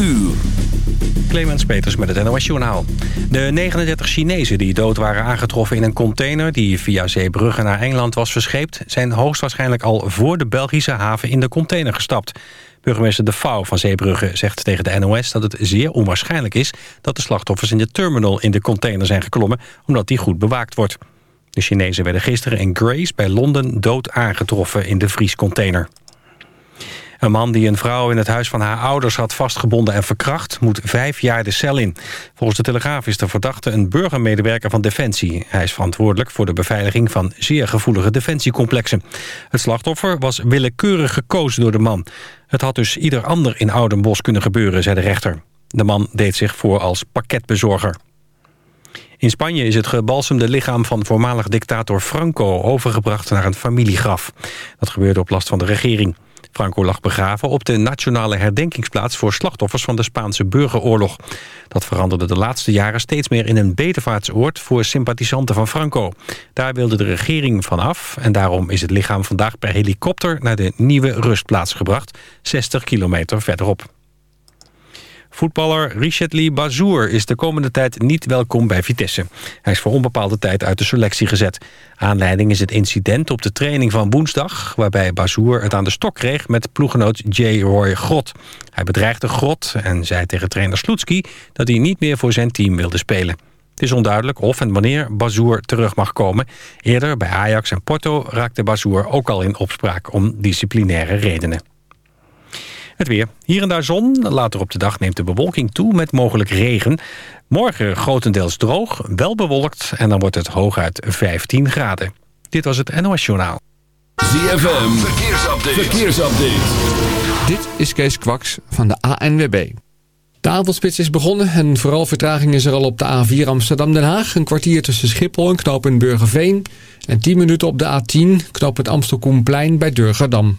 uur. Clemens Peters met het NOS Journaal. De 39 Chinezen die dood waren aangetroffen in een container... die via Zeebrugge naar Engeland was verscheept... zijn hoogstwaarschijnlijk al voor de Belgische haven in de container gestapt. Burgemeester De Fouw van Zeebrugge zegt tegen de NOS... dat het zeer onwaarschijnlijk is dat de slachtoffers in de terminal in de container zijn geklommen... omdat die goed bewaakt wordt. De Chinezen werden gisteren in Grace bij Londen dood aangetroffen in de vriescontainer. Een man die een vrouw in het huis van haar ouders had vastgebonden en verkracht... moet vijf jaar de cel in. Volgens de Telegraaf is de verdachte een burgermedewerker van Defensie. Hij is verantwoordelijk voor de beveiliging van zeer gevoelige defensiecomplexen. Het slachtoffer was willekeurig gekozen door de man. Het had dus ieder ander in Oudenbos kunnen gebeuren, zei de rechter. De man deed zich voor als pakketbezorger. In Spanje is het gebalsemde lichaam van voormalig dictator Franco overgebracht naar een familiegraf. Dat gebeurde op last van de regering. Franco lag begraven op de nationale herdenkingsplaats... voor slachtoffers van de Spaanse burgeroorlog. Dat veranderde de laatste jaren steeds meer in een bedevaartsoord... voor sympathisanten van Franco. Daar wilde de regering van af... en daarom is het lichaam vandaag per helikopter... naar de nieuwe rustplaats gebracht, 60 kilometer verderop. Voetballer Richetli Bazour is de komende tijd niet welkom bij Vitesse. Hij is voor onbepaalde tijd uit de selectie gezet. Aanleiding is het incident op de training van woensdag... waarbij Bazour het aan de stok kreeg met ploegenoot J. Roy Grot. Hij bedreigde Grot en zei tegen trainer Sloetski... dat hij niet meer voor zijn team wilde spelen. Het is onduidelijk of en wanneer Bazour terug mag komen. Eerder bij Ajax en Porto raakte Bazour ook al in opspraak... om disciplinaire redenen. Het weer. Hier en daar zon. Later op de dag neemt de bewolking toe met mogelijk regen. Morgen grotendeels droog, wel bewolkt en dan wordt het hooguit 15 graden. Dit was het NOS Journaal. ZFM, verkeersupdate. verkeersupdate. Dit is Kees Kwaks van de ANWB. De avondspits is begonnen en vooral vertraging is er al op de A4 Amsterdam-Den Haag. Een kwartier tussen Schiphol en Knoop in Burgerveen. En 10 minuten op de A10 Knoop het Amstel Koenplein bij Durgerdam.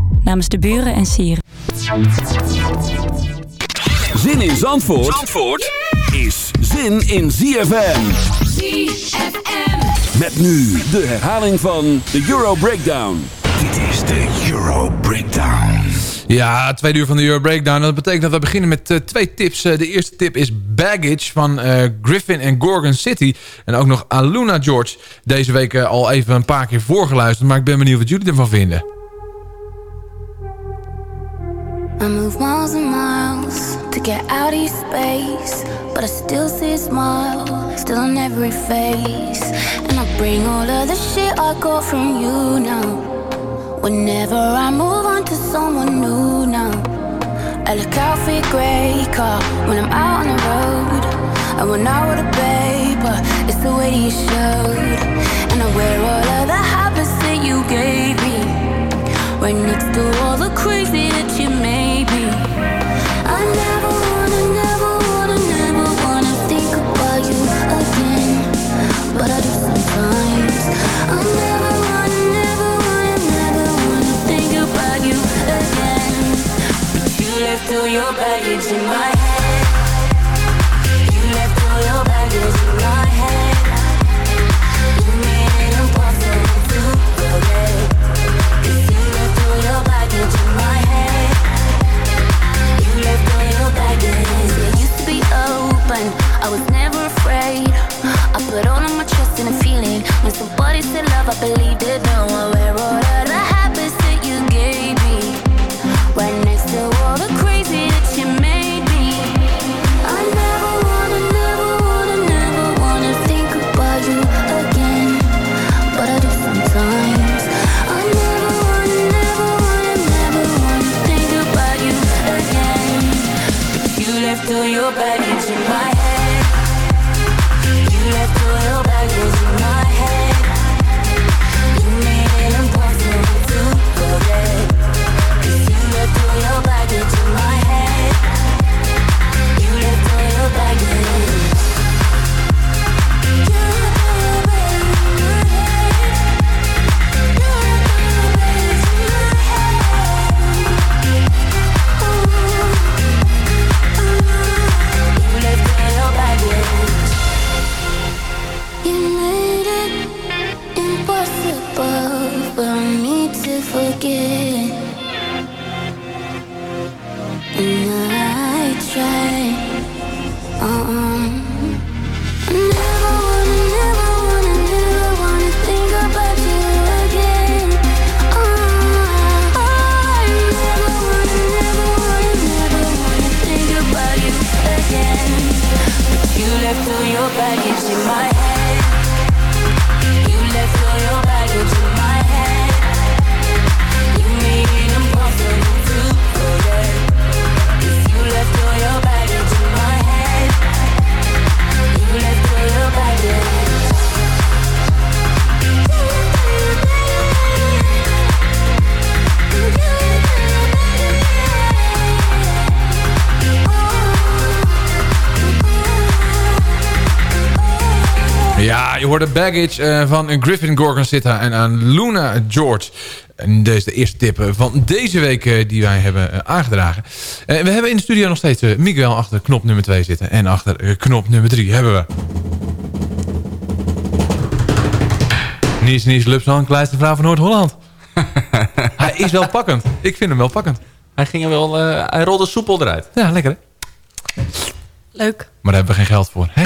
Namens de buren en sieren. Zin in Zandvoort, Zandvoort is zin in ZFM. ZFM. Met nu de herhaling van de Euro Breakdown. Dit is de Euro Breakdown. Ja, tweede uur van de Euro Breakdown. Dat betekent dat we beginnen met eh, twee tips. Eh, de eerste tip is Baggage van eh, Griffin en Gorgon City. En ook nog Aluna George. Deze week al even een paar keer voorgeluisterd. Maar ik ben benieuwd wat jullie ervan vinden. I move miles and miles to get out of space, but I still see a smile, still on every face. And I bring all of the shit I got from you now. Whenever I move on to someone new now, I look out for your grey car when I'm out on the road. And when I wrote a paper, it's the way that you showed. And I wear all of the habits that you gave me. Right next to all the crazy that you made your baggage in my head. You left all your baggage in my head. Impossible to you your baggage in my head. You left all your baggage. Used to be open. I was never afraid. I put all of my trust in a feeling. When somebody said love, I believed it. Now I wear all. Hoorde Baggage eh, van Griffin Gorgonzita en aan Luna George. En deze is de eerste tip eh, van deze week eh, die wij hebben aangedragen. Eh, we hebben in de studio nog steeds Miguel achter knop nummer 2 zitten. En achter knop nummer 3 hebben we... Nies Nies Lupsan, kleinste vrouw van Noord-Holland. Hij is wel pakkend. Ik vind hem wel pakkend. Hij ging er wel, eh, hij rolde soepel eruit. Ja, lekker hè? Leuk. Maar daar hebben we geen geld voor. Hè?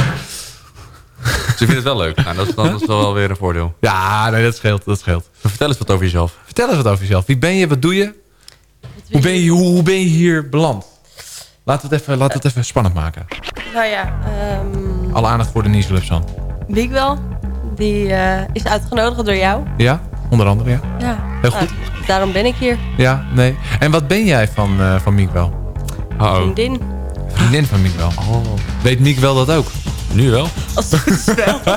Ze vinden het wel leuk. Nou, dat, is, dat is wel weer een voordeel. Ja, nee, dat scheelt. Dat scheelt. Vertel eens wat over jezelf. Vertel eens wat over jezelf. Wie ben je? Wat doe je? Hoe ben je, hoe, hoe ben je hier beland? Laten we het even, laten we het even spannend maken. Nou ja, ehm Alle aandacht voor Denise Lupsan. Big wel. Die eh, is uitgenodigd door jou. Ja, onder andere, ja. Ja. Heel goed. Nou, daarom ben ik hier. Ja, nee. En wat ben jij van, eh van Miek wel? Oh. Vriendin. Vriendin van Miek wel. Weet Miek wel dat ook? Nu wel. Als het goed is wel.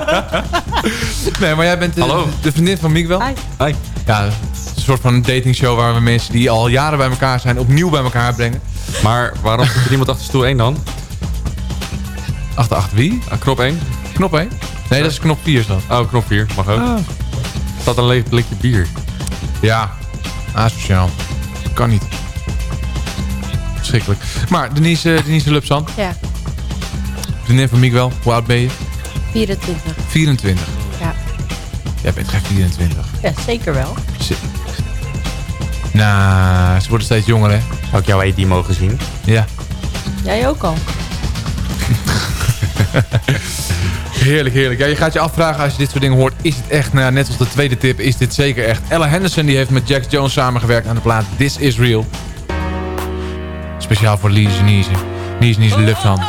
Nee, maar jij bent de, Hallo. de vriendin van Miek wel? Hi. Hi. Ja, het is een soort van een datingshow waar we mensen die al jaren bij elkaar zijn opnieuw bij elkaar brengen. Maar waarom zit er iemand achter stoel 1 dan? Achter, achter wie? Ah, knop 1? Knop 1? Nee, dat is knop 4 is dat. Oh, knop 4. Mag ook. Ah. Er staat een leeg blikje bier. Ja, asociaal. Kan niet. Verschrikkelijk. Maar Denise, Denise Lupsan, Ja, vriendin van Miguel, hoe oud ben je? 24. 24. Ja. Jij bent geen 24. ja, zeker wel. Ze- Nou, ze worden steeds jonger, hè? Zou ik jouw ID mogen zien? Ja. Jij ook al. Heerlijk, heerlijk. Ja, je gaat je afvragen als je dit soort dingen hoort. Is het echt, nou, ja, net als de tweede tip, is dit zeker echt. Ella Henderson die heeft met Jax Jones samengewerkt aan de plaat This Is Real. Speciaal voor Lise Niese. Niese Niese Lupsan.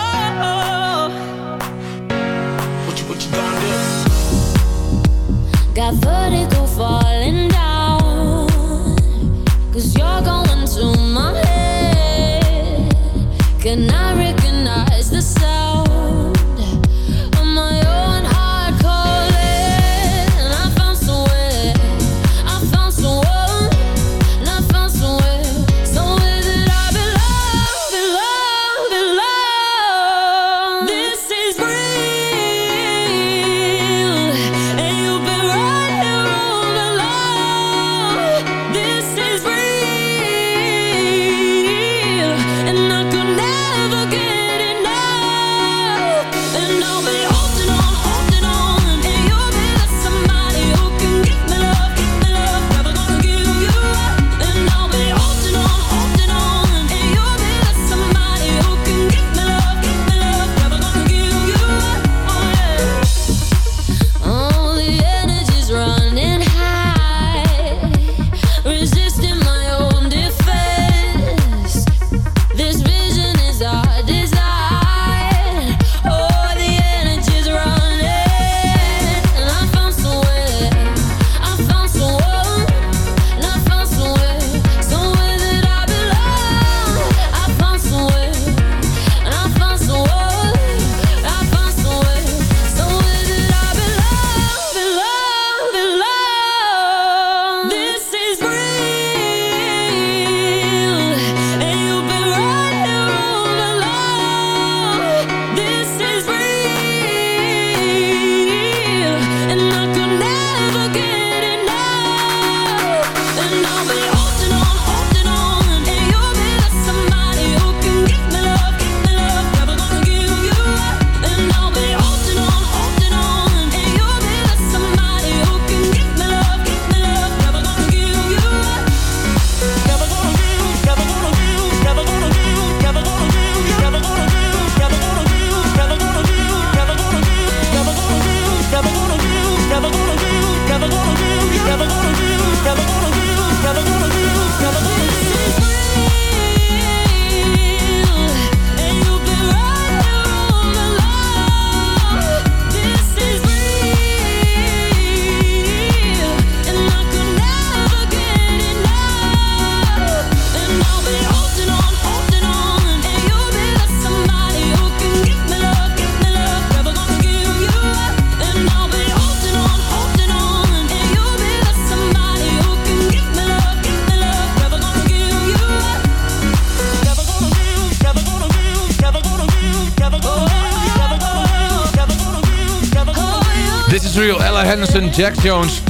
Jack Jones.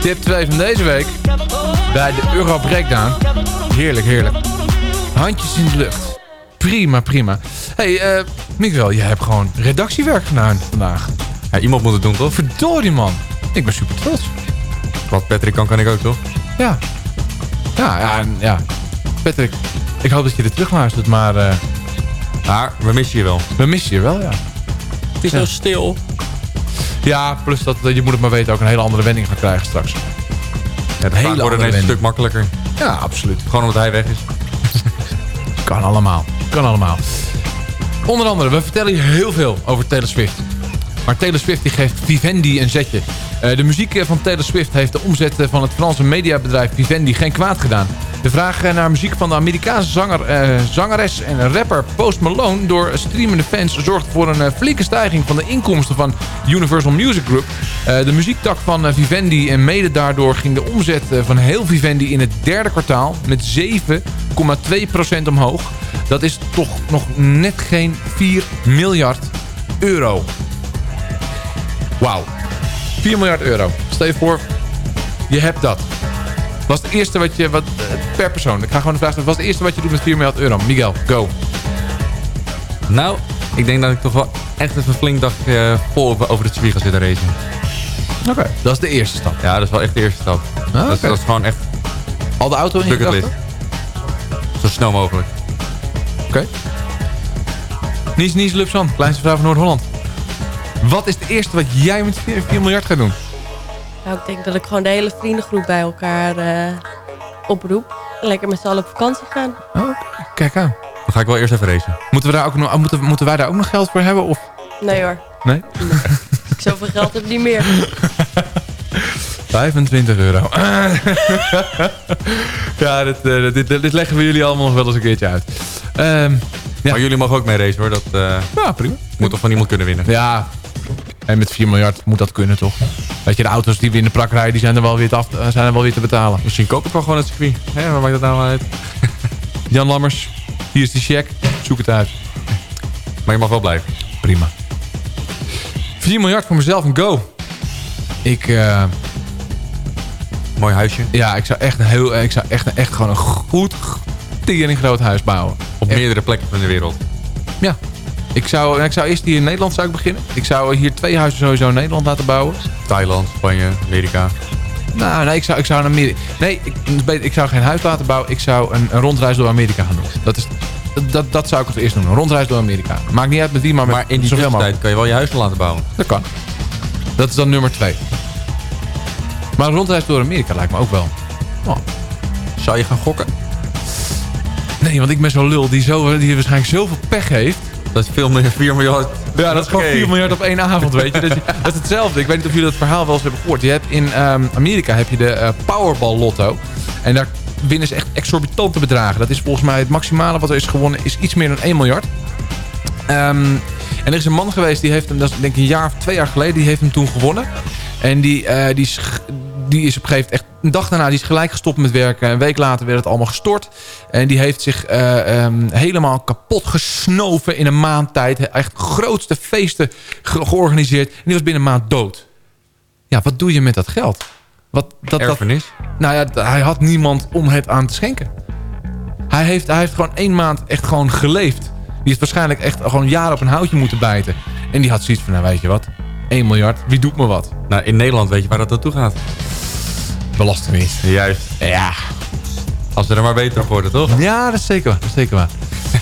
Tip 2 van deze week. Bij de Euro Breakdown. Heerlijk, heerlijk. Handjes in de lucht. Prima, prima. hey, eh Miguel, jij hebt gewoon redactiewerk gedaan vandaag. Ja, iemand moet het doen, toch? Verdorie, man. Ik ben super trots. Wat Patrick kan, kan ik ook, toch? Ja. Ja, ja, en- ja. Patrick, ik hoop dat je er terug luistert, maar eh, Maar we missen je wel. we missen je wel, ja. Het is zo stil. Ja, plus dat eh, je moet het maar weten ook een hele andere wending gaat krijgen straks. Ja, de Hele wordt ineens een stuk makkelijker. Ja, absoluut. Gewoon omdat hij weg is. Kan allemaal. Kan allemaal. Onder andere, we vertellen hier heel veel over Taylor Swift. Maar Taylor Swift die geeft Vivendi een zetje. Eh, de muziek eh, van Taylor Swift heeft de omzet van het Franse mediabedrijf Vivendi geen kwaad gedaan. De vraag eh, naar muziek van de Amerikaanse zanger, eh, zangeres en rapper Post Malone door streamende fans zorgt voor een eh, flinke stijging van de inkomsten van Universal Music Group. De muziektak van Vivendi en mede daardoor ging de omzet van heel Vivendi in het derde kwartaal met 7,2% omhoog. Dat is toch nog net geen 4 miljard euro. Wauw. 4 miljard euro. Stel je voor, je hebt dat. Wat is het eerste wat je, wat, per persoon, ik ga gewoon de vraag stellen. Wat is het eerste wat je doet met 4 miljard euro? Miguel, go. Nou, ik denk dat ik toch wel echt even flink dag eh, vol over, het circuit ga zitten racen. Oké. Dat is de eerste stap. Ja, dat is wel echt de eerste stap. dat, is, dat is gewoon echt Al de auto in je gedachten? Zo snel mogelijk. Oké. Nies, Nies Lupsan, kleinste vrouw van Noord-Holland. Wat is het eerste wat jij met 4, 4 miljard gaat doen? Nou, ik denk dat ik gewoon de hele vriendengroep bij elkaar eh, oproep. En lekker met z'n allen op vakantie gaan. Oh, kijk aan. Dan ga ik wel eerst even racen. Moeten, we daar ook nog, moeten, moeten wij daar ook nog geld voor hebben? Of? Nee hoor, Nee? ik zoveel geld heb niet meer. 25 euro. ja, dit, eh, dit, dit, dit leggen we jullie allemaal nog wel eens een keertje uit. Ehm, ja. Maar jullie mogen ook mee racen hoor. Dat eh, ja, prima. moet toch van iemand kunnen winnen. Ja, en met 4 miljard moet dat kunnen toch? Weet je, de auto's die we in de prak rijden, die zijn er wel weer te, af, eh, zijn er wel weer te betalen. Misschien koop ik wel gewoon het circuit. Hé, waar maakt dat nou uit? Jan Lammers, hier is die check. Zoek het uit. Maar je mag wel blijven. Prima. 4 miljard voor mezelf en go. Ik, eh, Mooi huisje. ja, ik zou echt een heel, ik zou echt, echt gewoon een goed, tering groot huis bouwen. Op Echt. meerdere plekken van de wereld. Ja. Ik zou, ik zou eerst hier in Nederland zou ik beginnen. Ik zou hier twee huizen sowieso in Nederland laten bouwen. Thailand, Spanje, Amerika. Nou, nee, ik zou, ik zou in Amerika... Nee, ik, ik zou geen huis laten bouwen. Ik zou een, een rondreis door Amerika gaan doen. Dat, is, dat, dat zou ik als eerst doen. Een rondreis door Amerika. Maakt niet uit met wie, maar met Maar in die tussentijd mogelijk. kan je wel je huis laten bouwen. Dat kan. Dat is dan nummer twee. Maar een rondreis door Amerika lijkt me ook wel. Oh. Zou je gaan gokken? Nee, want ik ben zo'n lul die, zo, die waarschijnlijk zoveel pech heeft. Dat is veel meer 4 miljard. Ja, dat is gewoon Oké. 4 miljard op één avond, weet je. Dat, is- dat is hetzelfde. Ik weet niet of jullie dat verhaal wel eens hebben gehoord. Je hebt in ehm, Amerika heb je de eh, Powerball Lotto. En daar winnen ze echt exorbitante bedragen. Dat is volgens mij het maximale wat er is gewonnen, is iets meer dan 1 miljard. Ehm, en er is een man geweest, die heeft hem, dat is denk ik een jaar of twee jaar geleden, die heeft hem toen gewonnen. En die, eh, die, die is op een gegeven moment, echt een dag daarna, die is gelijk gestopt met werken. Een week later werd het allemaal gestort. En die heeft zich eh, ehm, helemaal kapot gesnoven in een maand tijd. Echt grootste feesten ge- georganiseerd. En die was binnen een maand dood. Ja, wat doe je met dat geld? Wat, dat, dat, Erfenis. nou ja, hij had niemand om het aan te schenken. Hij heeft, hij heeft gewoon één maand echt gewoon geleefd. Die heeft waarschijnlijk echt gewoon jaren op een houtje moeten bijten. En die had zoiets van, nou weet je wat, 1 miljard, wie doet me wat? Nou, in Nederland weet je waar dat naartoe gaat. Belastingdienst. Juist. Ja. Als we er maar beter op worden, toch? Ja, dat is zeker waar. Dat is zeker waar.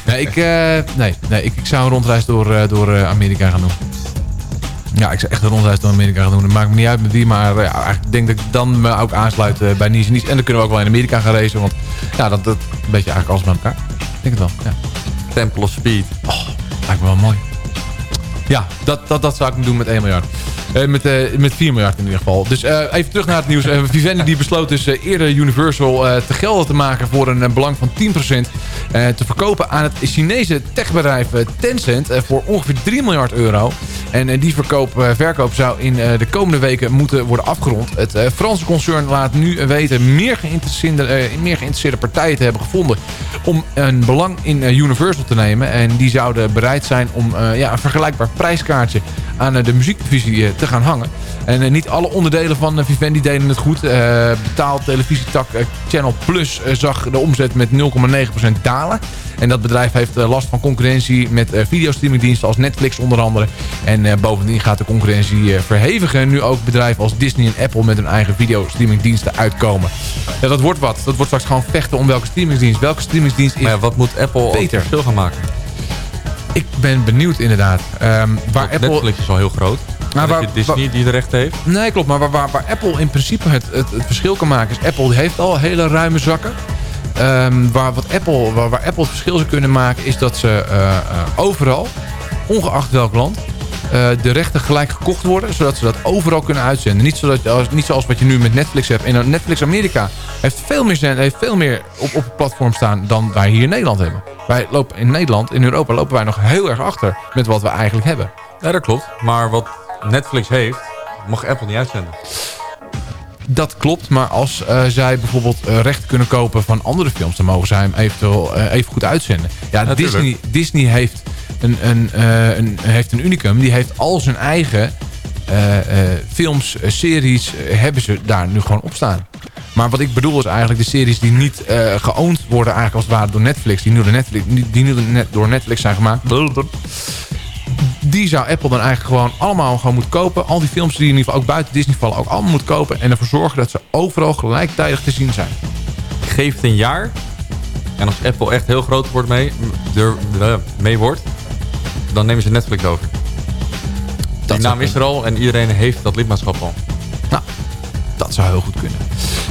nee, ik, eh, nee, nee ik, ik zou een rondreis door, eh, door eh, Amerika gaan doen. Ja, ik zou echt een rondreis door Amerika gaan doen. Het maakt me niet uit met wie, maar ja, eigenlijk denk dat ik dan me ook aansluit bij Nice Nice. En dan kunnen we ook wel in Amerika gaan racen, want ja, dat, dat een beetje eigenlijk alles bij elkaar. Ik denk het wel, ja. Temple of Speed. Lijkt me wel mooi. Ja, dat, dat, dat zou ik doen met 1 miljard. Eh, met, eh, met 4 miljard in ieder geval. Dus eh, even terug naar het nieuws. Vivendi die besloot dus eerder Universal te gelden te maken voor een belang van 10%. eh, te verkopen aan het Chinese techbedrijf Tencent voor ongeveer 3 miljard euro. En die verkoop, verkoop zou in de komende weken moeten worden afgerond. Het Franse concern laat nu weten meer geïnteresseerde, meer geïnteresseerde partijen te hebben gevonden om een belang in Universal te nemen. En die zouden bereid zijn om ja, een vergelijkbaar prijskaartje aan eh, de muziekdivisie eh, te gaan hangen. En eh, niet alle onderdelen van Vivendi deden het goed. Betaald televisietak Channel Plus zag de omzet met 0,9% dalen. En dat bedrijf heeft last van concurrentie met videostreamingdiensten als Netflix onder andere. En bovendien gaat de concurrentie verhevigen. Nu ook bedrijven als Disney en Apple met hun eigen videostreamingdiensten uitkomen. Ja, dat wordt wat. Dat wordt straks gewoon vechten om welke streamingsdienst. Welke streamingsdienst is Maar ja, wat moet Apple beter? verschil gaan maken? Ik ben benieuwd inderdaad. Ehm, waar Apple... Netflix is al heel groot. Maar waar- waar, Disney die de rechten heeft. Nee, klopt. Maar waar, waar, waar Apple in principe het, het, het verschil kan maken... is Apple heeft al hele ruime zakken. Ehm, waar, wat Apple, waar, waar Apple het verschil zou kunnen maken... is dat ze eh, eh, overal, ongeacht welk land... eh, de rechten gelijk gekocht worden... zodat ze dat overal kunnen uitzenden. Niet, zodat, niet zoals wat je nu met Netflix hebt. En Netflix Amerika heeft veel meer, zend- heeft veel meer op, op het platform staan... dan wij hier in Nederland hebben. Wij lopen in Nederland, in Europa... lopen wij nog heel erg achter met wat we eigenlijk hebben. Ja, dat klopt. Maar wat Netflix heeft, mag Apple niet uitzenden. Dat klopt, maar als eh, zij bijvoorbeeld eh, recht kunnen kopen van andere films... dan mogen zij hem eventueel eh, even goed uitzenden. Ja, Natuurlijk. Disney, Disney heeft, een, een, een, heeft een unicum. Die heeft al zijn eigen films, series... hebben ze daar nu gewoon op staan. Maar wat ik bedoel is eigenlijk de series die niet eh geowned worden... eigenlijk als het ware door Netflix... die nu door Netflix, die nu net- door Netflix zijn gemaakt... die zou Apple dan eigenlijk gewoon allemaal gewoon moeten kopen. Al die films die in ieder geval ook buiten Disney vallen ook allemaal moet kopen. En ervoor zorgen dat ze overal gelijktijdig te zien zijn. Geef het een jaar. En als Apple echt heel groot wordt mee, er, eh, mee wordt, dan nemen ze Netflix over. Die naam is er al en iedereen heeft dat lidmaatschap al. Nou, dat zou heel goed kunnen.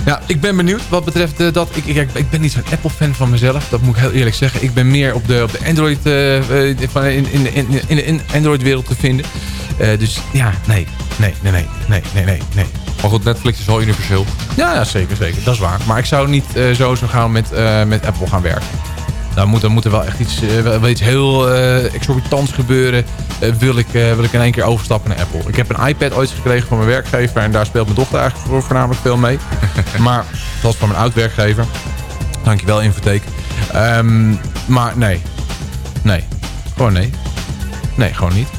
Ja, ik ben benieuwd wat betreft eh, dat. Ik, ik, ik ben niet zo'n Apple-fan van mezelf. Dat moet ik heel eerlijk zeggen. Ik ben meer op de, op de Android, eh, eh, van- in, in, in, in de Android-wereld te vinden. Dus ja, nee, nee, nee, nee, nee, nee, nee, nee. Maar goed, Netflix is al universeel. Ja, ja, zeker, zeker. Dat is waar. Maar ik zou niet zo zo gaan met, met Apple gaan werken. Dan moet, dan moet er wel echt iets, eh, wel iets heel eh, exorbitants gebeuren. eh, wil, ik, wil ik in één keer overstappen naar Apple. Ik heb een iPad ooit gekregen van mijn werkgever. En daar speelt mijn dochter eigenlijk voor, voornamelijk veel mee. maar dat was van mijn oud-werkgever. Dankjewel, Infotheek. Ehm, maar nee. Nee. Gewoon nee. Nee, gewoon niet.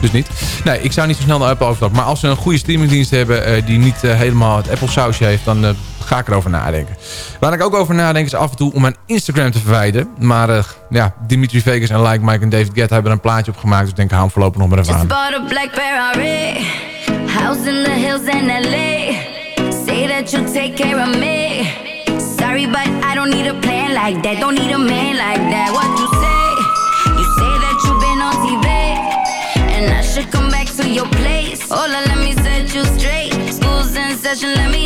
Dus niet. Nee, ik zou niet zo snel naar Apple overstappen. Maar als ze een goede streamingdienst hebben die niet helemaal het Apple sausje heeft, dan ga ik erover nadenken. Waar ik ook over nadenk is af en toe om mijn Instagram te verwijderen. Maar eh, ja, Dimitri Vegas en Like Mike en David Guetta hebben er een plaatje op gemaakt. Dus ik denk, hou hem voorlopig nog maar even Just aan. bought a black Ferrari, house in the hills in LA. Say that you'll take care of me. Sorry, but I don't need a plan like that. Don't need a man like that. What you say? You say that you've been on TV, and I should come back to your place. Hola, let me set you straight. School's in session, let me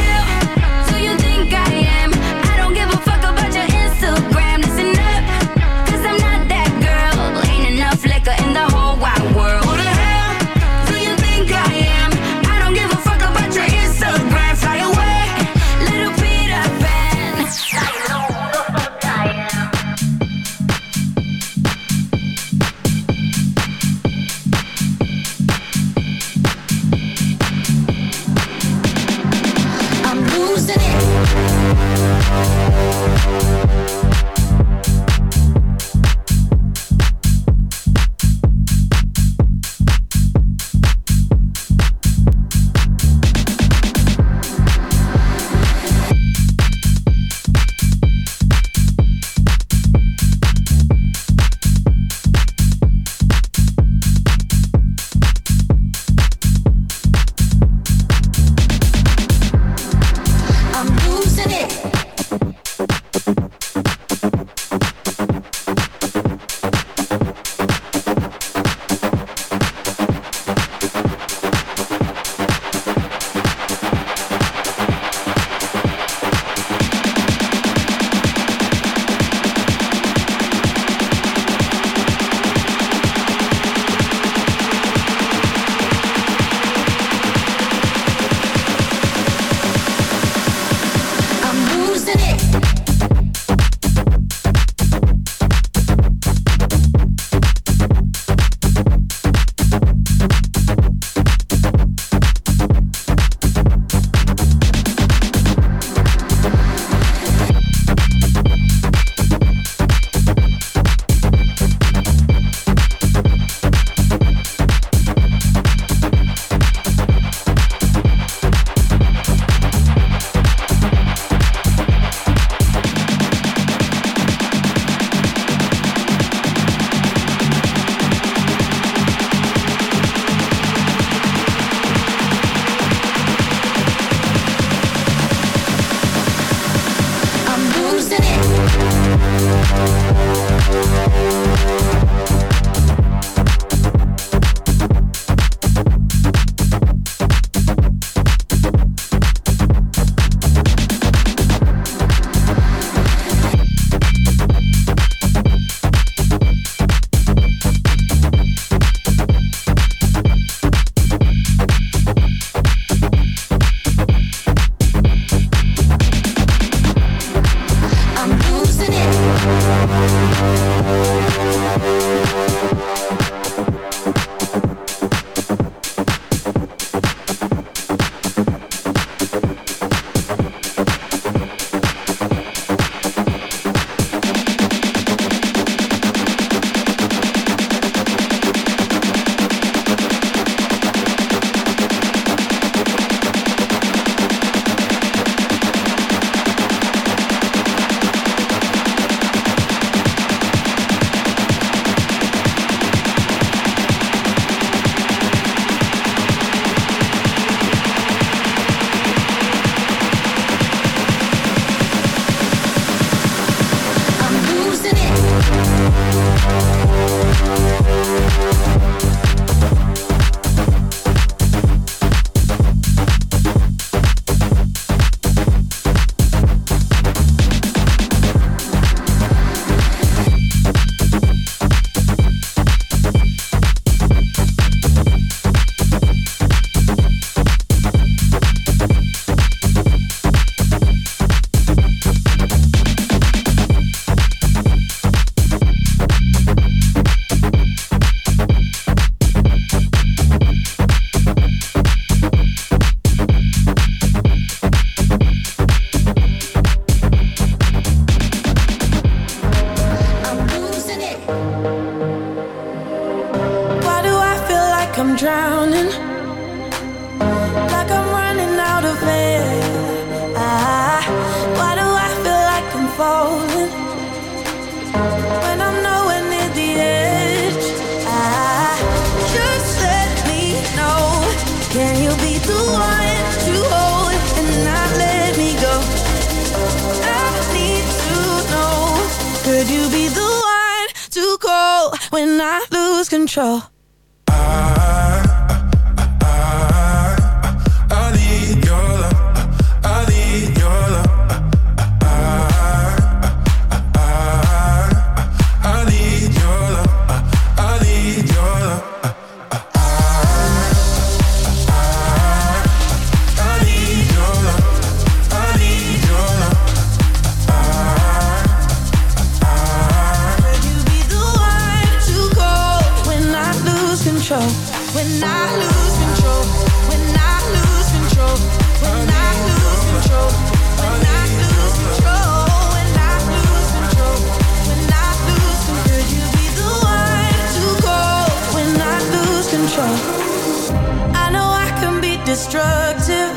destructive.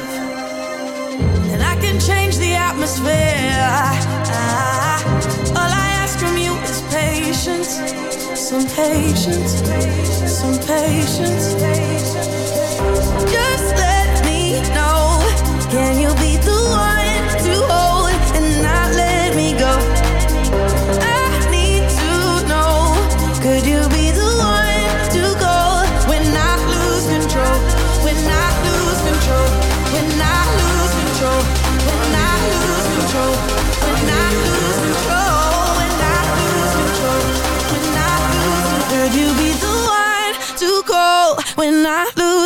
And I can change the atmosphere. All I ask from you is patience. Some patience. Some patience. Just let me know. Can you be the one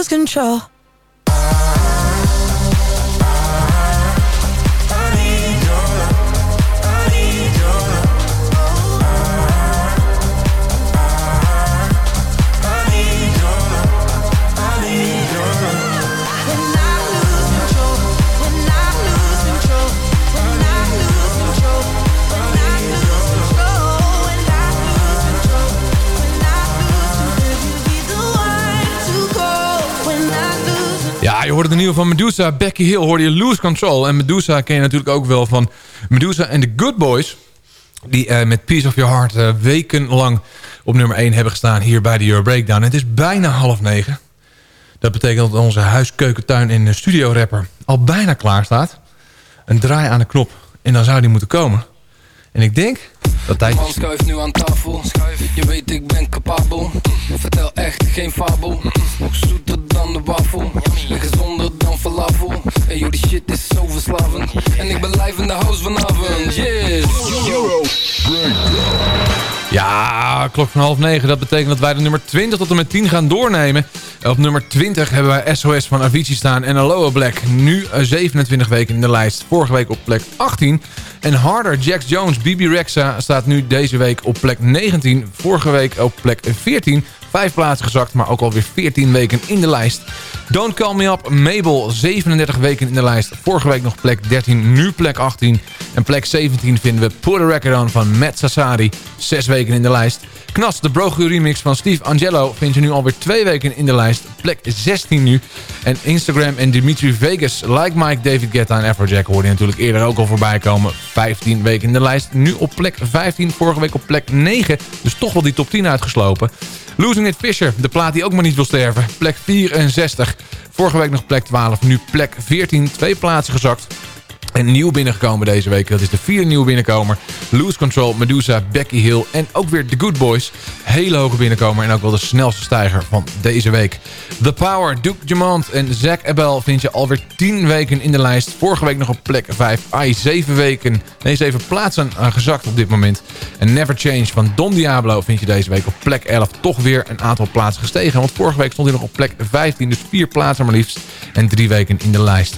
control? Hoorde de nieuwe van Medusa. Becky Hill hoorde je Lose Control. En Medusa ken je natuurlijk ook wel van Medusa en The Good Boys. Die eh, met Piece of Your Heart eh, wekenlang op nummer 1 hebben gestaan hier bij de Euro Breakdown. Het is bijna half negen. Dat betekent dat onze huiskeukentuin en studio rapper al bijna klaar staat. Een draai aan de knop en dan zou die moeten komen. En ik denk dat tijd Man schuift nu aan tafel. Je weet ik ben capabel. Vertel echt geen fabel. Nog zoeter dan de wafel. En gezonder dan falafel. En joh die shit is zo verslavend. En ik ben live in de house vanavond. Yes. Euro Ja, klok van half negen. Dat betekent dat wij de nummer 20 tot en met 10 gaan doornemen. Op nummer 20 hebben wij SOS van Avicii staan en Aloha Black. Nu eh, 27 weken in de lijst. Vorige week op plek 18. En Harder, Jax Jones, Bibi Rexa staat nu deze week op plek 19. Vorige week op plek 14. Vijf plaatsen gezakt, maar ook alweer 14 weken in de lijst. Don't Call Me Up, Mabel, 37 weken in de lijst. Vorige week nog plek 13, nu plek 18. En plek 17 vinden we Put a Record On van Matt Sassari. Zes weken in de lijst. Knas, de Brogu remix van Steve Angelo... vind je nu alweer twee weken in de lijst. Plek 16 nu. En Instagram en Dimitri Vegas, Like Mike, David Guetta en Afrojack... hoorde natuurlijk eerder ook al voorbij komen. 15 weken in de lijst. Nu op plek 15, vorige week op plek 9. Dus toch wel die top 10 uitgeslopen. Losing It Fisher, de plaat die ook maar niet wil sterven. Plek 64. Vorige week nog plek 12, nu plek 14. Twee plaatsen gezakt. En nieuw binnengekomen deze week. Dat is de vierde nieuwe binnenkomer. Loose Control, Medusa, Becky Hill en ook weer The Good Boys. Hele hoge binnenkomer en ook wel de snelste stijger van deze week. The Power, Duke Dumont en Zack Abel vind je alweer 10 weken in de lijst. Vorige week nog op plek 5. Ai, 7 weken, nee 7 plaatsen aan gezakt op dit moment. En Never Change van Don Diablo vind je deze week op plek 11. Toch weer een aantal plaatsen gestegen. Want vorige week stond hij nog op plek 15. Dus 4 plaatsen maar liefst. En 3 weken in de lijst.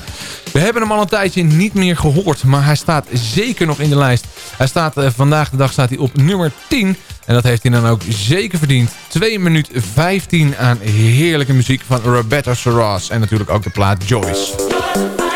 We hebben hem al een tijdje niet meer gehoord, maar hij staat zeker nog in de lijst. Hij staat, eh, vandaag de dag staat hij op nummer 10. En dat heeft hij dan ook zeker verdiend. 2 minuut 15 aan heerlijke muziek van Roberta Serras. En natuurlijk ook de plaat Joyce.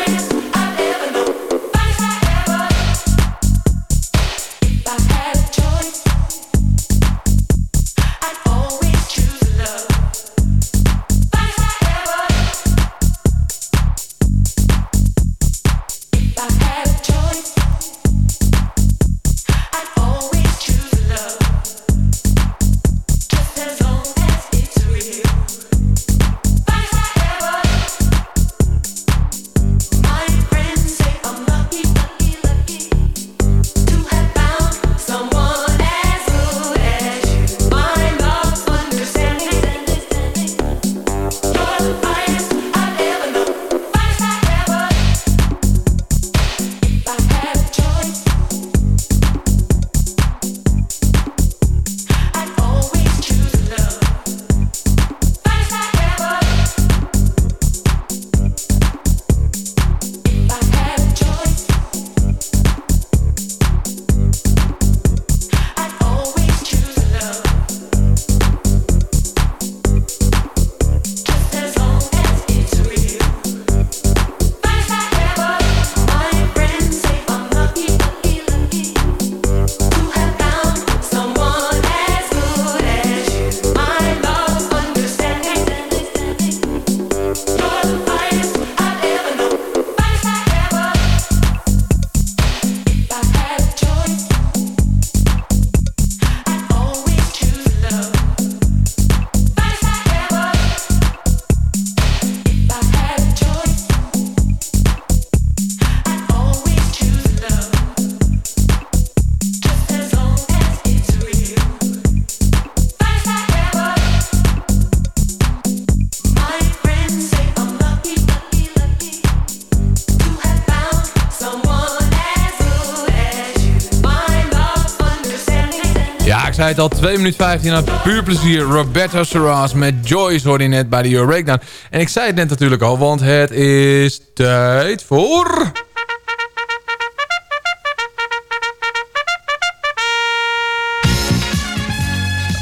Ik zei het al, 2 minuten 15 aan puur plezier. Roberto Serras met Joyce hoorde je net bij de Euro Breakdown. En ik zei het net natuurlijk al, want het is tijd voor...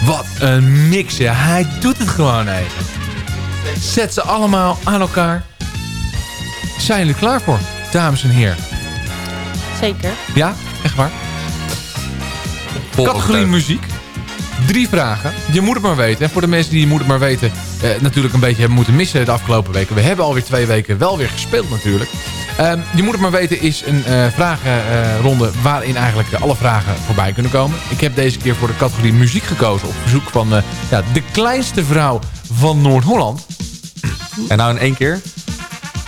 Wat een mix, ja. Hij doet het gewoon even. Zet ze allemaal aan elkaar. Zijn jullie klaar voor, dames en heren? Zeker. Ja, echt waar. Categorie muziek. Drie vragen. Je moet het maar weten. En voor de mensen die je moet het maar weten... Eh, natuurlijk een beetje hebben moeten missen de afgelopen weken. We hebben alweer twee weken wel weer gespeeld natuurlijk. Ehm, je moet het maar weten is een eh, vragenronde... waarin eigenlijk alle vragen voorbij kunnen komen. Ik heb deze keer voor de categorie muziek gekozen... op verzoek van eh, ja, de kleinste vrouw van Noord-Holland. En nou in één keer?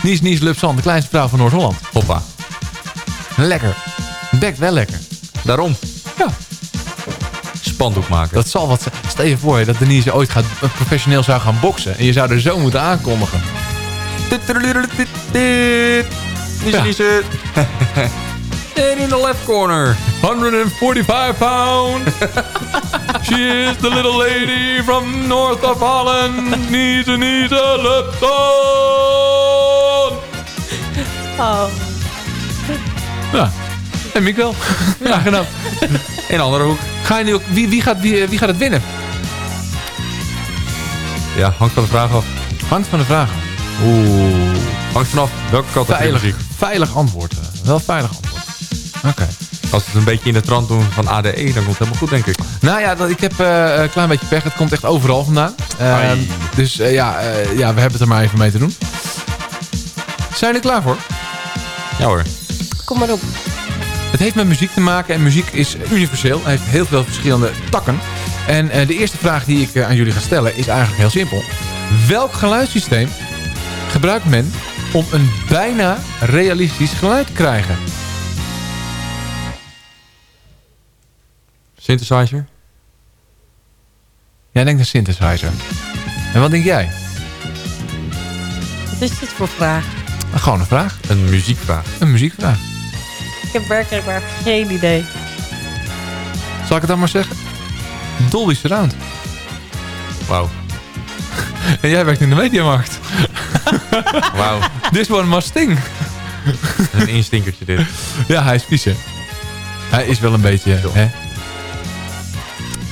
Nies Nies Lupsan, de kleinste vrouw van Noord-Holland. Hoppa. Lekker. Bekt wel lekker. Daarom. Spandoek maken. Dat zal wat zijn. Stel je voor dat Denise ooit gaat, eh, professioneel zou gaan boksen. En je zou er zo moeten aankondigen. Nies, En in the left corner. 145 pound. She is the little lady from north of Holland. Niese, Niese, Lupton. Oh. Ja. En Miek wel. Ja, gedaan. In een andere hoek. Ga je nu ook, wie, wie, gaat, wie, wie gaat het winnen? Ja, hangt van de vraag af. Hangt van de vraag af. Oeh. Hangt vanaf welke categorie Veilig, muziek. veilig antwoord. eh. Wel veilig antwoord. Oké. Als we het een beetje in de trant doen van ADE, dan komt het helemaal goed, denk ik. Nou ja, ik heb eh, een klein beetje pech. Het komt echt overal vandaan. Ehm, dus eh, ja, eh, ja, we hebben het er maar even mee te doen. Zijn jullie klaar voor? Ja hoor. Kom maar op. Het heeft met muziek te maken en muziek is universeel. Hij heeft heel veel verschillende takken. En eh, de eerste vraag die ik eh, aan jullie ga stellen is eigenlijk heel simpel. Welk geluidssysteem gebruikt men om een bijna realistisch geluid te krijgen? Synthesizer? Jij denkt een synthesizer. En wat denk jij? Wat is dit voor vraag? Gewoon een vraag. Een muziekvraag. Een muziekvraag. Ik heb werkelijk maar geen idee. Zal ik het dan maar zeggen? Dolby Surround. Wauw. En jij werkt in de mediamarkt. Wauw. This one must sting. Een instinkertje dit. Ja, hij is vies, hè? Hij is wel een beetje, hè?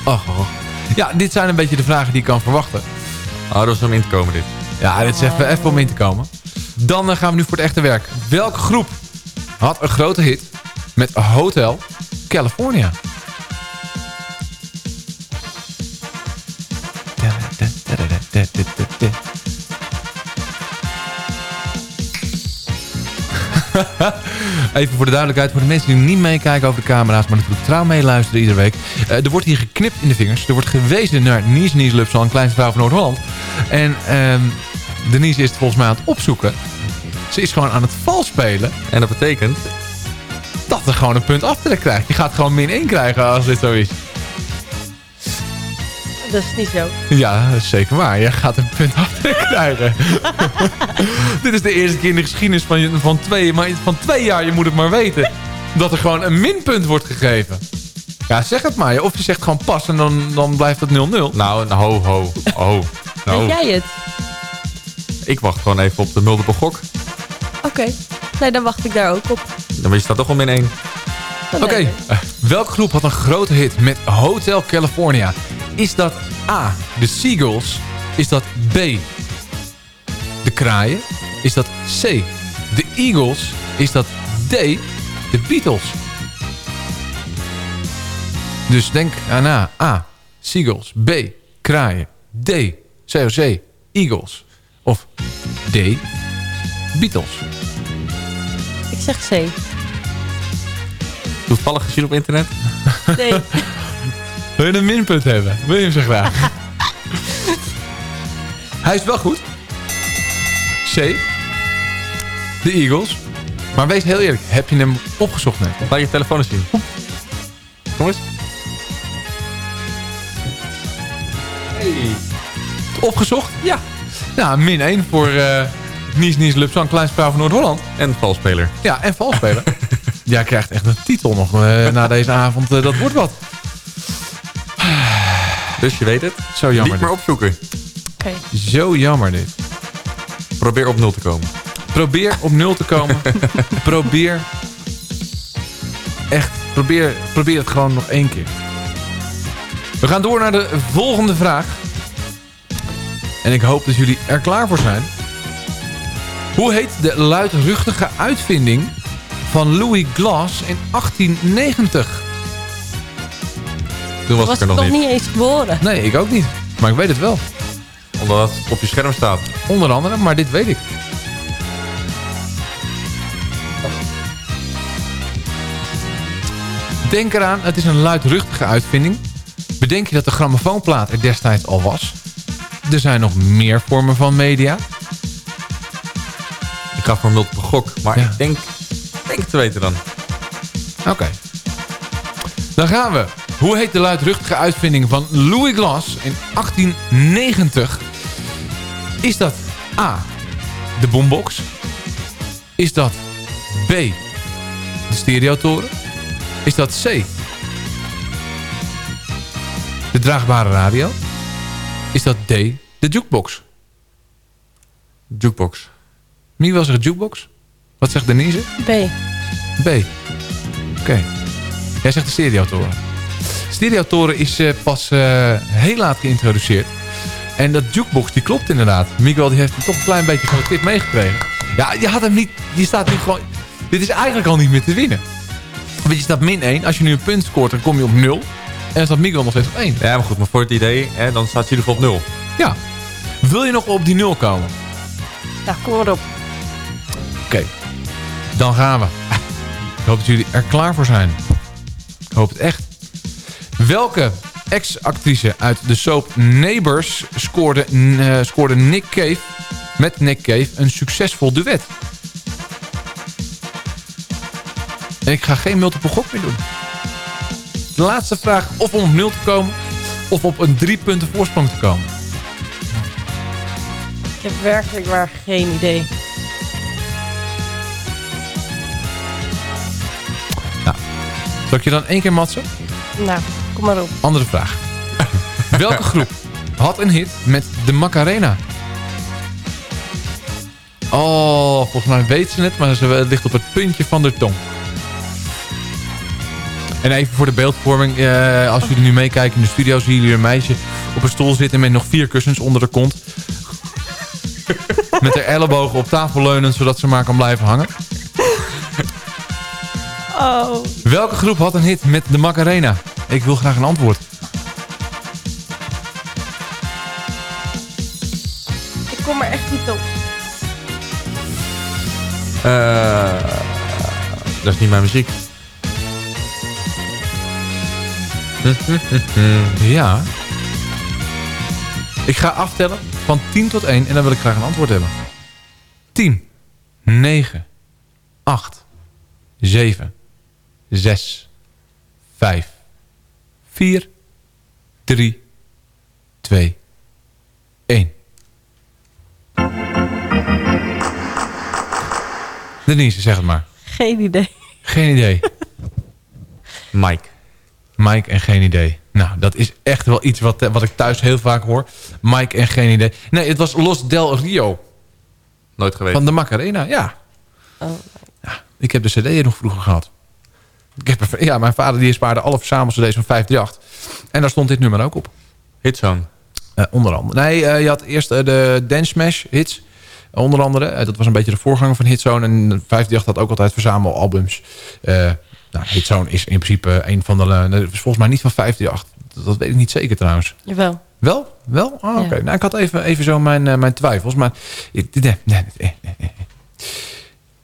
Och, och. Ja, dit zijn een beetje de vragen die ik kan verwachten. Oh, dat is om in te komen dit. Ja, dit is even, even om in te komen. Dan eh, gaan we nu voor het echte werk. Welke groep had een grote hit met Hotel California? Even voor de duidelijkheid, voor de mensen die niet meekijken over de camera's, maar natuurlijk trouw meeluisteren iedere week. Eh, er wordt hier geknipt in de vingers. Er wordt gewezen naar Nies Nies Lupsal, een kleinste vrouw van Noord-Holland. En ehm Denise is het volgens mij aan het opzoeken. Ze is gewoon aan het vals spelen. En dat betekent? Dat er gewoon een punt aftrek krijgt. Je gaat gewoon min 1 krijgen als dit zo is. Dat is niet zo. Ja, dat is zeker waar. Je gaat een punt aftrek krijgen. dit is de eerste keer in de geschiedenis van, van, twee, maar van twee jaar, je moet het maar weten. Dat er gewoon een minpunt wordt gegeven. Ja, zeg het maar. Of je zegt gewoon pas en dan, dan blijft het 0-0. Nou, ho, ho, ho. Nou, Weet jij het? ik wacht gewoon even op de multiple gok. Oké. Nee, dan wacht ik daar ook op. Dan je staat toch al min 1. Dan Oké, ik. eh, welke groep had een grote hit met Hotel California? Is dat A, de Seagulls? Is dat B, de Kraaien? Is dat C, de Eagles? Is dat D, de Beatles? Dus denk aan A, A, Seagulls, B, Kraaien, D, COC, Eagles. Of D, Beatles. Ik zeg C. Toevallig gezien op internet? Nee. Wil je een minpunt hebben? Wil je hem zo graag? Hij is wel goed. C. De Eagles. Maar wees heel eerlijk. Heb je hem opgezocht net? Laat je telefoon eens zien. Kom eens. Opgezocht? Ja. Nou, min 1 voor eh Nies Nies Lupsan, Kleinspraal van Noord-Holland. En valspeler. Ja, en valspeler. Jij krijgt echt een titel nog eh, na deze avond. eh, dat wordt wat. Dus je weet het. Zo jammer Niet meer opzoeken. Oké. Zo jammer dit. Probeer op nul te komen. Probeer op nul te komen. probeer. Echt, probeer, probeer het gewoon nog één keer. We gaan door naar de volgende vraag. En ik hoop dat jullie er klaar voor zijn. Hoe heet de luidruchtige uitvinding van Louis Glass in 1890? Toen was, was ik er nog toch niet. niet eens geboren. Nee, ik ook niet. Maar ik weet het wel. Omdat het op je scherm staat. Onder andere, maar dit weet ik. Denk eraan, het is een luidruchtige uitvinding. Bedenk je dat de grammofoonplaat er destijds al was. Er zijn nog meer vormen van media. Ik ga voor een multiple gok. Maar Ja. ik denk, het te weten dan. Oké. Dan gaan we. Hoe heet de luidruchtige uitvinding van Louis Glass in 1890? Is dat A. De boombox? Is dat B. De stereotoren? Is dat C. De draagbare radio? Is dat D. De jukebox? Jukebox. Wie was er jukebox? Wat zegt Denise? B. B. Oké. Jij zegt de stereotoren. Stereotoren is eh, pas eh, heel laat geïntroduceerd. En dat jukebox, die klopt inderdaad. Miguel die heeft hem toch een klein beetje van de tip meegekregen. Ja, je had hem niet... Je staat nu gewoon... Dit is eigenlijk al niet meer te winnen. Want je staat min 1. Als je nu een punt scoort, dan kom je op 0. En dan staat Miguel nog steeds op 1. Ja, maar goed. Maar voor het idee, hè, dan staat ieder geval op nul. Ja. Wil je nog op die 0 komen? Nou, kom maar op. Oké, dan gaan we. Ik hoop dat jullie er klaar voor zijn. Ik hoop het echt. Welke ex-actrice uit de soap Neighbours scoorde, eh, scoorde Nick Cave met Nick Cave een succesvol duet? Ik ga geen multiple gok meer doen. De laatste vraag of om op nul te komen of op een drie punten voorsprong te komen. Ik heb werkelijk maar geen idee. Zal ik je dan één keer matsen? Nou, kom maar op. Andere vraag. Welke groep had een hit met de Macarena? Oh, volgens mij weet ze het, maar ze ligt op het puntje van de tong. En even voor de beeldvorming. eh, als jullie nu meekijken in de studio, zien jullie een meisje op een stoel zitten met nog vier kussens onder de kont. met haar ellebogen op tafel leunen, zodat ze maar kan blijven hangen. Oh. Welke groep had een hit met de Macarena? Ik wil graag een antwoord. Ik kom er echt niet op. Eh, dat is niet mijn muziek. Ja. Ik ga aftellen van 10 tot 1 en dan wil ik graag een antwoord hebben. 10, 9, 8, 7, 6, 5, 4, 3, 2, 1. Denise, zeg het maar. Geen idee. Geen idee. Mike. Mike en geen idee. Nou, dat is echt wel iets wat, wat ik thuis heel vaak hoor. Mike en geen idee. Nee, het was Los Del Rio. Nooit geweten. Van de Macarena, ja. Oh. Ik heb de cd nog vroeger gehad. Ik heb, ja, mijn vader die spaarde alle verzamelcd's van 538. En daar stond dit nummer ook op. Hitzone. Eh, onder andere. Nee, eh, je had eerst eh, de Dance Smash hits. Onder andere. Eh, dat was een beetje de voorganger van Hitzone. En 538 had ook altijd verzamelalbums. Eh nou, Hitzone is in principe een van de... nee, dat is volgens mij niet van 538. Dat, dat weet ik niet zeker trouwens. Jawel. Wel? Wel? Oh, oké. Ja. Nou, ik had even, even zo mijn, eh, mijn twijfels. Maar... Nee, nee, nee, nee, nee.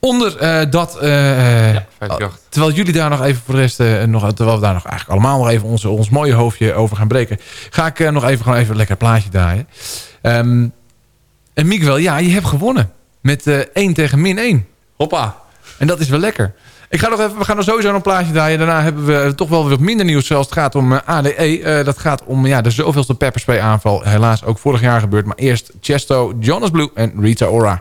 Onder eh, dat... eh, 538. terwijl jullie daar nog even voor de rest... eh, nog, terwijl we daar nog eigenlijk allemaal nog even onze, ons mooie hoofdje over gaan breken... ga ik eh, nog even, gewoon even een lekker plaatje draaien. Ehm, en Miguel, ja, je hebt gewonnen. Met eh 1 tegen min 1. Hoppa. En dat is wel lekker. Ik ga nog even, we gaan nog sowieso een plaatje draaien. Daarna hebben we toch wel wat minder nieuws als het gaat om eh, ADE. Eh, dat gaat om ja, de zoveelste pepperspray aanval. Helaas ook vorig jaar gebeurd. Maar eerst Chesto, Jonas Blue en Rita Ora.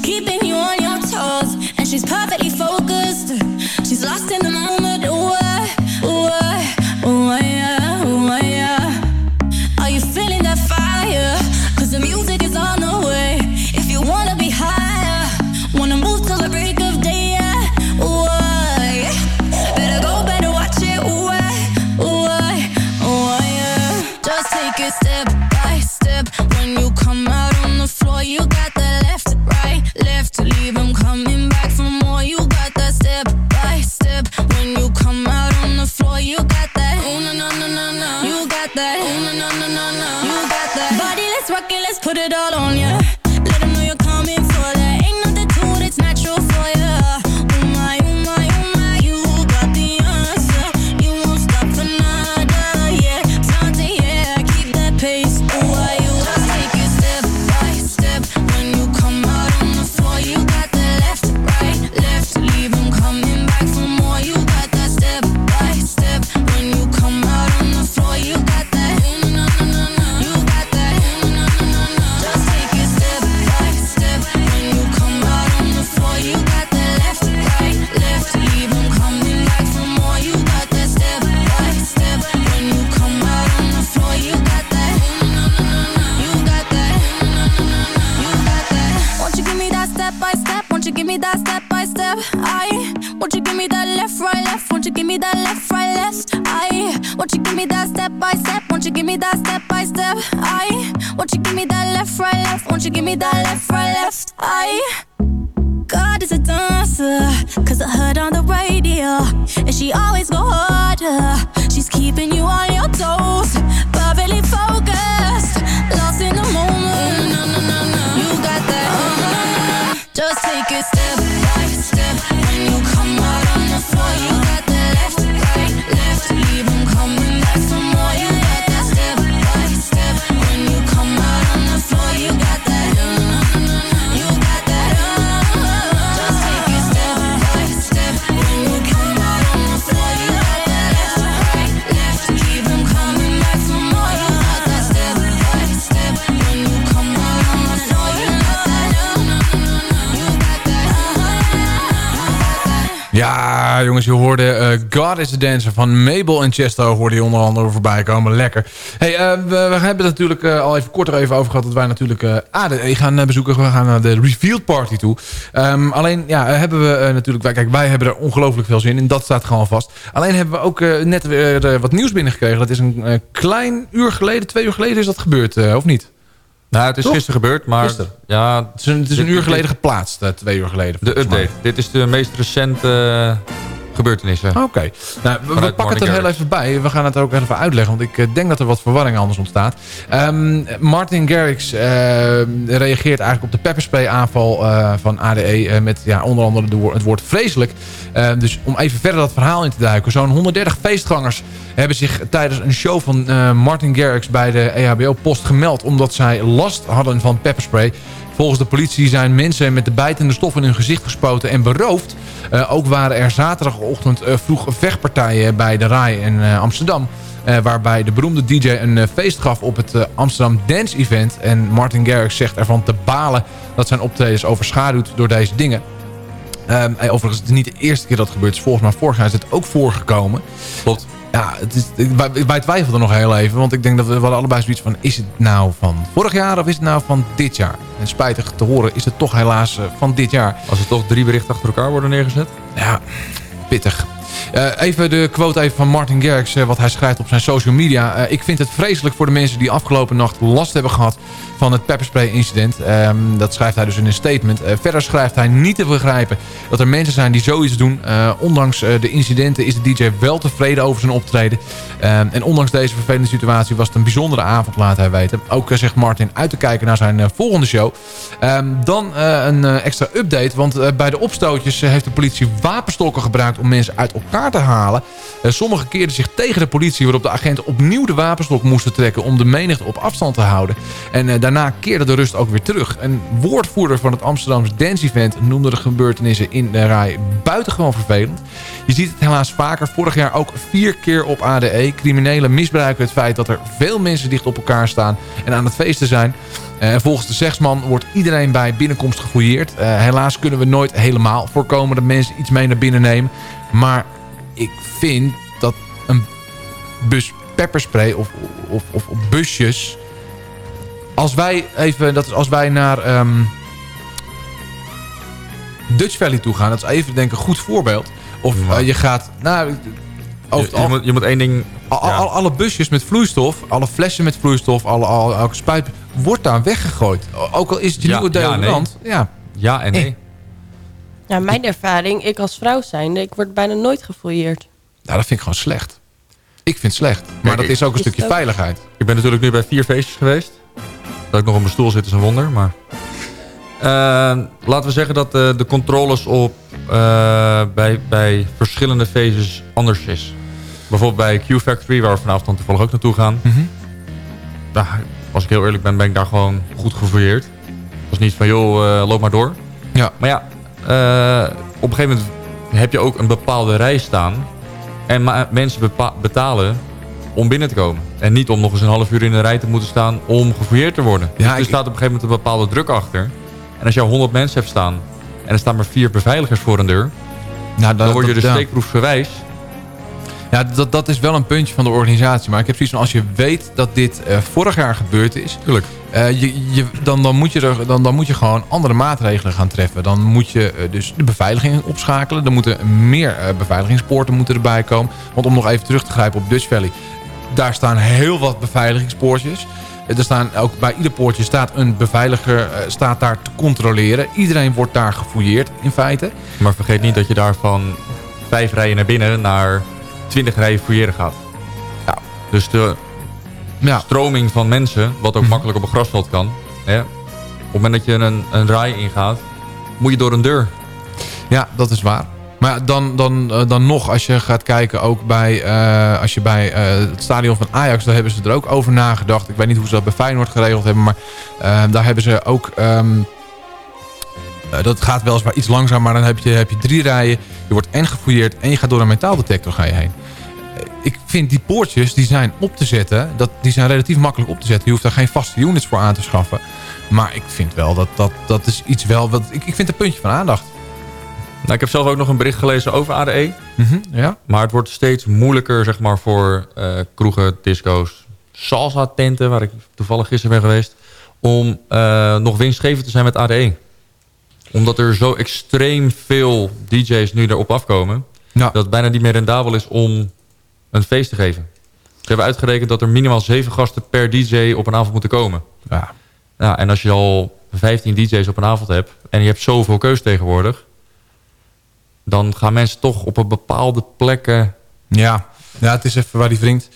keeping you on your toes, and she's perfectly. God is a dancer, cause I heard on the radio, and she always go harder. She's keeping you on your toes, perfectly focused, lost in the moment. Ja, jongens, je hoorde eh, God is the Dancer van Mabel en Chesto. Hoorde je onder andere voorbij komen. Lekker. Hey, eh, we, hebben het natuurlijk eh, al even kort er even over gehad... dat wij natuurlijk ADE gaan bezoeken. We gaan naar de Revealed Party toe. Ehm, alleen, ja, hebben we natuurlijk... wij- Kijk, wij hebben er ongelooflijk veel zin in. Dat staat gewoon vast. Alleen hebben we ook net weer wat nieuws binnengekregen. Dat is een klein uur geleden, twee uur geleden is dat gebeurd, of niet? Nou, het is Toch? gisteren gebeurd, maar... Gisteren. Ja, Het is een, het is een uur geleden geplaatst, eh, twee uur geleden. De mij. update. Dit is de meest recente gebeurtenissen. Oké. Nou, we, pakken het er heel even bij. We gaan het ook even uitleggen. Want ik eh, denk dat er wat verwarring anders ontstaat. Ehm, Martin Garrix eh, reageert eigenlijk op de pepperspray aanval eh, van ADE. met ja, onder andere het woord vreselijk. Eh, dus om even verder dat verhaal in te duiken. Zo'n 130 feestgangers hebben zich tijdens een show van Martin Garrix bij de EHBO-post gemeld. Omdat zij last hadden van pepperspray. Volgens de politie zijn mensen met de bijtende stof in hun gezicht gespoten en beroofd. Eh, ook waren er zaterdagochtend eh, vroeg vechtpartijen bij de RAI in eh, Amsterdam. Waarbij de beroemde DJ een feest gaf op het Amsterdam Dance Event. En Martin Garrix zegt ervan te balen dat zijn optreden is overschaduwd door deze dingen. En overigens, het is niet de eerste keer dat het gebeurt. Volgens mij vorig jaar is het ook voorgekomen. Klopt. Ja, het is, wij, wij twijfelden nog heel even. Want ik denk dat we, we hadden allebei zoiets van... is het nou van vorig jaar of is het nou van dit jaar? En spijtig te horen is het toch helaas eh, van dit jaar. Als er toch drie berichten achter elkaar worden neergezet. Ja, pittig. Eh, even de quote even van Martin Garrix, eh, wat hij schrijft op zijn social media. Eh, ik vind het vreselijk voor de mensen die afgelopen nacht last hebben gehad van het pepperspray-incident. Ehm, dat schrijft hij dus in een statement. Verder schrijft hij niet te begrijpen dat er mensen zijn die zoiets doen. Ondanks de incidenten is de DJ wel tevreden over zijn optreden. Ehm, en ondanks deze vervelende situatie was het een bijzondere avond, laat hij weten. Ook zegt Martin uit te kijken naar zijn volgende show. Ehm, dan een extra update, want bij de opstootjes heeft de politie wapenstokken gebruikt om mensen uit elkaar te halen. Eh, sommigen keerden zich tegen de politie, waarop de agenten opnieuw de wapenstok moesten trekken om de menigte op afstand te houden. En eh, daarna keerde de rust ook weer terug. Een woordvoerder van het Amsterdamse Dance Event noemde de gebeurtenissen in de rij buitengewoon vervelend. Je ziet het helaas vaker. Vorig jaar ook vier keer op ADE. Criminelen misbruiken het feit dat er veel mensen dicht op elkaar staan en aan het feesten zijn. Eh, volgens de zegsman wordt iedereen bij binnenkomst gefouilleerd. Helaas kunnen we nooit helemaal voorkomen dat mensen iets mee naar binnen nemen. Maar ik vind dat een bus pepperspray of, of, of, of busjes... Als wij even, dat is als wij naar ehm, Dutch Valley toe gaan, dat is even denk ik een goed voorbeeld. Of eh, je gaat, nou, Je, je moet, je moet één ding... al- al- alle busjes met vloeistof, alle flessen met vloeistof, alle, alle, elke spuit, wordt daar weggegooid. Ook al is het je Ja, nieuwe ja, deodorant. Ja, Ja en nee. Ja, mijn ervaring, ik als vrouw zijnde, ik word bijna nooit gefouilleerd. Nou, dat vind ik gewoon slecht. Ik vind het slecht. Maar dat is ook een Is stukje veiligheid. Ik ben natuurlijk nu bij vier feestjes geweest. Dat ik nog op mijn stoel zit is een wonder, maar... Eh, laten we zeggen dat eh, de controles op, eh, bij, bij verschillende feestjes anders is. Bijvoorbeeld bij Q-Factory, waar we vanavond dan toevallig ook naartoe gaan. Nou, als ik heel eerlijk ben, ben ik daar gewoon goed gefouilleerd. Het was niet van, joh, eh, loop maar door. Ja. Maar ja, op een gegeven moment heb je ook een bepaalde rij staan. En mensen betalen om binnen te komen. En niet om nog eens een half uur in de rij te moeten staan om gefouilleerd te worden. Ja, dus er staat op een gegeven moment een bepaalde druk achter. En als je 100 mensen hebt staan en er staan maar vier beveiligers voor een deur... Nou, dan word je de ja. Ja, dat, dat is wel een puntje van de organisatie. Maar ik heb zoiets van, als je weet dat dit eh, vorig jaar gebeurd is... Tuurlijk. eh, je, je, dan, dan, moet je er, dan, dan moet je gewoon andere maatregelen gaan treffen. Dan moet je eh, dus de beveiliging opschakelen. Er moeten meer beveiligingspoorten moeten erbij komen. Want om nog even terug te grijpen op Dutch Valley... daar staan heel wat beveiligingspoortjes. Er staan ook bij ieder poortje staat een beveiliger staat daar te controleren. Iedereen wordt daar gefouilleerd in feite. Maar vergeet niet dat je daar van vijf rijen naar binnen naar 20 rijen fouilleren gaat. Ja. Dus de Ja. stroming van mensen, wat ook makkelijk op een grasveld kan. Hè, op het moment dat je een, een rij ingaat, moet je door een deur. Ja, dat is waar. Maar dan, dan, eh, dan nog, als je gaat kijken ook bij, eh, als je bij eh, het stadion van Ajax... daar hebben ze er ook over nagedacht. Ik weet niet hoe ze dat bij Feyenoord geregeld hebben... maar daar hebben ze ook... ehm, eh, dat gaat weliswaar iets langzaam, maar dan heb je, heb je drie rijen. Je wordt en gefouilleerd en je gaat door een metaaldetector ga je heen. Eh, Ik vind die poortjes, die zijn op te zetten. Dat, die zijn relatief makkelijk op te zetten. Je hoeft daar geen vaste units voor aan te schaffen. Maar ik vind wel dat dat, dat is iets wel... Wat, ik, ik vind het een puntje van aandacht. Nou, ik heb zelf ook nog een bericht gelezen over ADE. Mhm, ja. Maar het wordt steeds moeilijker zeg maar, voor eh, kroegen, disco's, salsa-tenten... waar ik toevallig gisteren ben geweest... om nog winstgevend te zijn met ADE. Omdat er zo extreem veel DJ's nu erop afkomen... Ja. dat het bijna niet meer rendabel is om een feest te geven. Ze hebben uitgerekend dat er minimaal zeven gasten per DJ op een avond moeten komen. Ja. Nou, en als je al 15 DJ's op een avond hebt... en je hebt zoveel keus tegenwoordig... dan gaan mensen toch op een bepaalde plekken... Ja. Ja, het is even waar die wringt.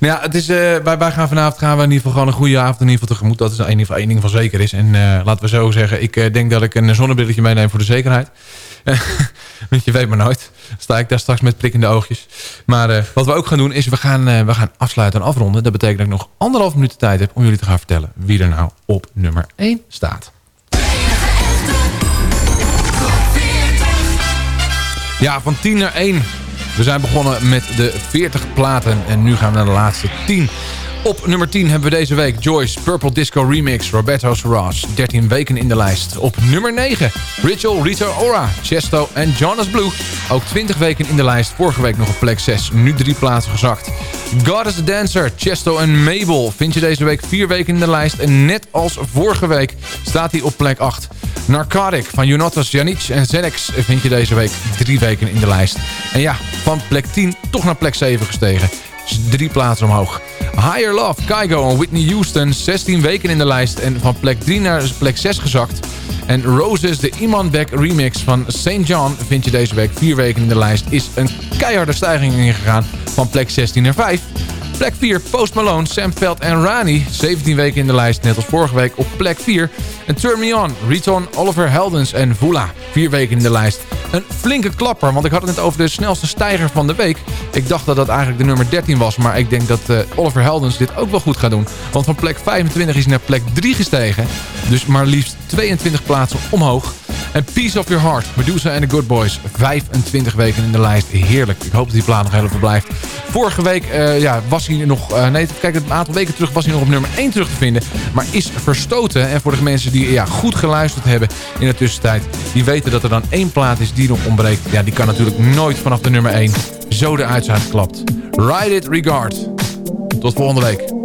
Nou ja, het is, eh, wij, wij gaan vanavond gaan we in ieder geval gewoon een goede avond in ieder geval tegemoet. Dat is in ieder geval één ding van zeker is. En eh, laten we zo zeggen, ik eh, denk dat ik een zonnebrilletje meeneem voor de zekerheid. Want je weet maar nooit. Sta ik daar straks met prikkende oogjes. Maar wat we ook gaan doen is, we gaan, we gaan afsluiten en afronden. Dat betekent dat ik nog anderhalf minuut tijd heb om jullie te gaan vertellen wie er nou op nummer 1 staat. Ja, van 10 naar 1. We zijn begonnen met de 40 platen en nu gaan we naar de laatste 10. Op nummer 10 hebben we deze week Joyce Purple Disco Remix Roberto Serras. 13 weken in de lijst. Op nummer 9 Ritual Rita Ora, Chesto en Jonas Blue. Ook 20 weken in de lijst. Vorige week nog op plek 6. Nu drie plaatsen gezakt. God is a Dancer, Chesto en Mabel. Vind je deze week 4 weken in de lijst. En net als vorige week staat hij op plek 8. Narcotic van Jonatas Janic en Zenex vind je deze week drie weken in de lijst. En ja, van plek 10 toch naar plek 7 gestegen. Drie plaatsen omhoog. Higher Love, Kygo en Whitney Houston, 16 weken in de lijst en van plek 3 naar plek 6 gezakt. En Roses, de Iman Beck remix van St. John vind je deze week 4 weken in de lijst. Is een keiharde stijging ingegaan van plek 16 naar 5. Plek 4, Post Malone, Sam Veld en Rani. 17 weken in de lijst, net als vorige week op plek 4. En Turn Me On, Riton, Oliver Heldens en Vula. 4 weken in de lijst. Een flinke klapper, want ik had het net over de snelste stijger van de week. Ik dacht dat dat eigenlijk de nummer 13 was, maar ik denk dat eh, Oliver Heldens dit ook wel goed gaat doen. Want van plek 25 is hij naar plek 3 gestegen. Dus maar liefst 22 plaatsen omhoog. En Peace of Your Heart, Medusa en The Good Boys. 25 weken in de lijst. Heerlijk. Ik hoop dat die plaat nog heel even blijft. Vorige week eh, ja, was hij nog... eh, nee, kijk, een aantal weken terug was hij nog op nummer 1 terug te vinden. Maar is verstoten. En voor de mensen die ja, goed geluisterd hebben in de tussentijd... die weten dat er dan één plaat is die nog ontbreekt. Ja, die kan natuurlijk nooit vanaf de nummer 1 zo eruit zijn geklapt. Ride It Regard. Tot volgende week.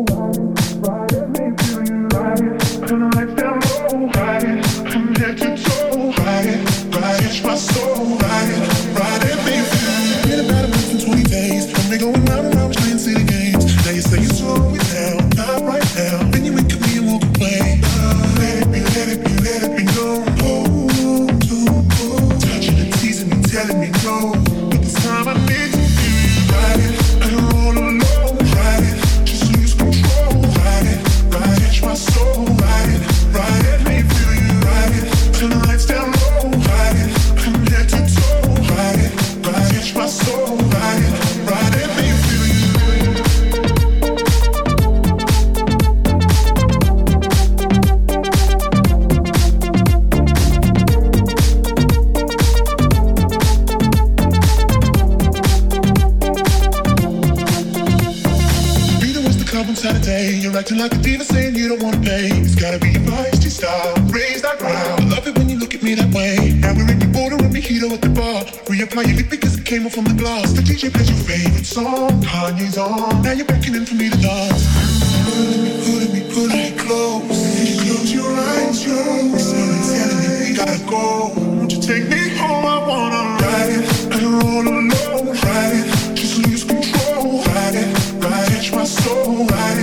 On Saturday. You're acting like a diva saying you don't wanna pay. It's gotta be your feisty style. Raise that ground. I love it when you look at me that way. Now we're in the border and mojito at the bar. Reapply your lip because it came off on the glass. The DJ plays your favorite song. Kanye's on. Now you're beckoning for me to dance. Pulling me, pulling me, pulling me close. Close your eyes, close. Someone's telling me we gotta go. Won't you take me home? I wanna ride it. Don't roll alone. Ride it. It. Catch